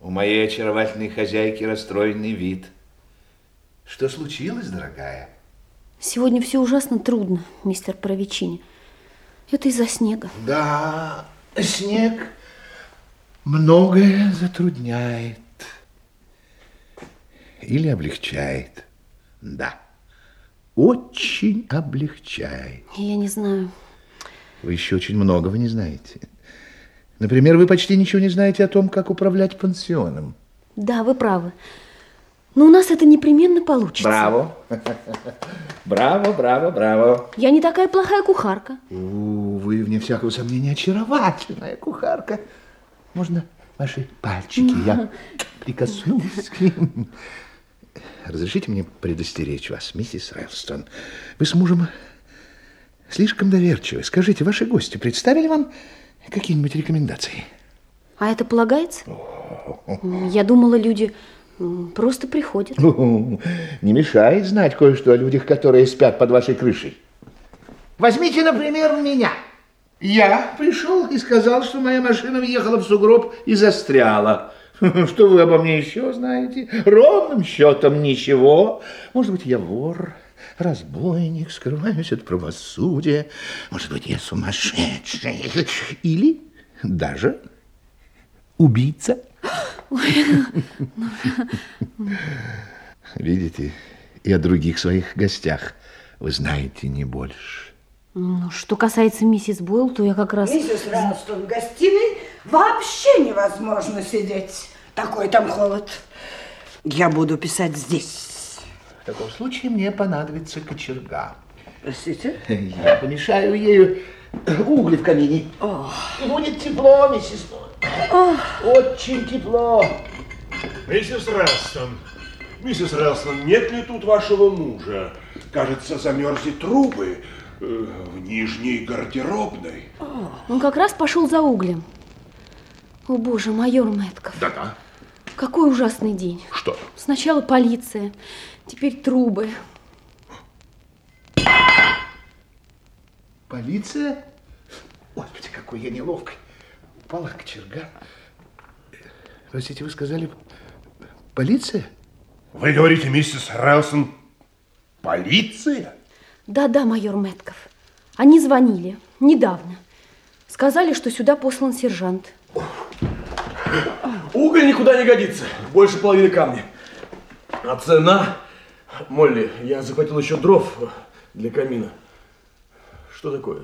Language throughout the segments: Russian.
У моей очаровательной хозяйки расстроенный вид. Что случилось, дорогая? Сегодня все ужасно трудно, мистер Провичини. Это из-за снега. Да, снег многое затрудняет. Или облегчает. Да, очень облегчает. Я не знаю. Вы еще очень многого не знаете. Например, вы почти ничего не знаете о том, как управлять пансионом. Да, вы правы. Но у нас это непременно получится. Браво. Браво, браво, браво. Я не такая плохая кухарка. У, вы, вне всякого сомнения, очаровательная кухарка. Можно ваши пальчики? Я прикоснусь к ним. Разрешите мне предостеречь вас, миссис Рэлстон. Вы с мужем слишком доверчивы. Скажите, ваши гости представили вам какие-нибудь рекомендации? А это полагается? Я думала, люди просто приходят. Не мешает знать кое-что о людях, которые спят под вашей крышей. Возьмите, например, меня. Я пришел и сказал, что моя машина въехала в сугроб и застряла. Что вы обо мне еще знаете? Ровным счетом ничего. Может быть, я вор, разбойник, скрываюсь от правосудия. Может быть, я сумасшедший. Или даже убийца. Видите, и о других своих гостях вы знаете не больше. Ну, что касается миссис Бойл, то я как раз... Миссис Ралстон, в гостиной вообще невозможно сидеть. Такой там холод. Я буду писать здесь. В таком случае мне понадобится кочерга. Простите? Я помешаю ею угли в камине. О. Будет тепло, миссис Бойл. Очень тепло. Миссис Рэлстон, миссис Рэлстон, нет ли тут вашего мужа? Кажется, замерзли трубы э, в нижней гардеробной. Он как раз пошел за углем. О, боже, майор Мэтков. Да-да. Какой ужасный день. Что? Сначала полиция, теперь трубы. Полиция? Господи, какой я неловкий. Упала кочерга. Простите, вы сказали полиция? Вы говорите, миссис Рэлстон, полиция? Да-да, майор Мэтков. Они звонили недавно. Сказали, что сюда послан сержант. Уголь никуда не годится. Больше половины камня. А цена... Молли, я захватил еще дров для камина. Что такое?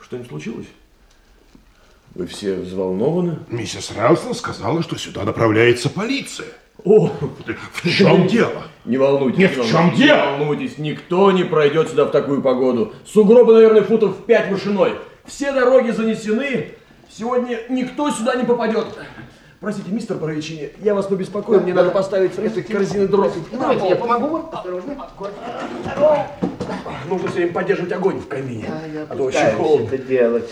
Что-нибудь случилось? Вы все взволнованы? Миссис Рэлстон сказала, что сюда направляется полиция. О, В чем дело? не волнуйтесь. Нет, не в чем дело? Не волнуйтесь, никто не пройдет сюда в такую погоду. Сугробы, наверное, футов в пять вышиной. Все дороги занесены. Сегодня никто сюда не попадет. Простите, мистер Паровичини, я вас побеспокою, мне надо поставить этой корзины дров. Давайте я помогу вам. Осторожно. Нужно все время поддерживать огонь в камине. А а то очень холодно. это делать.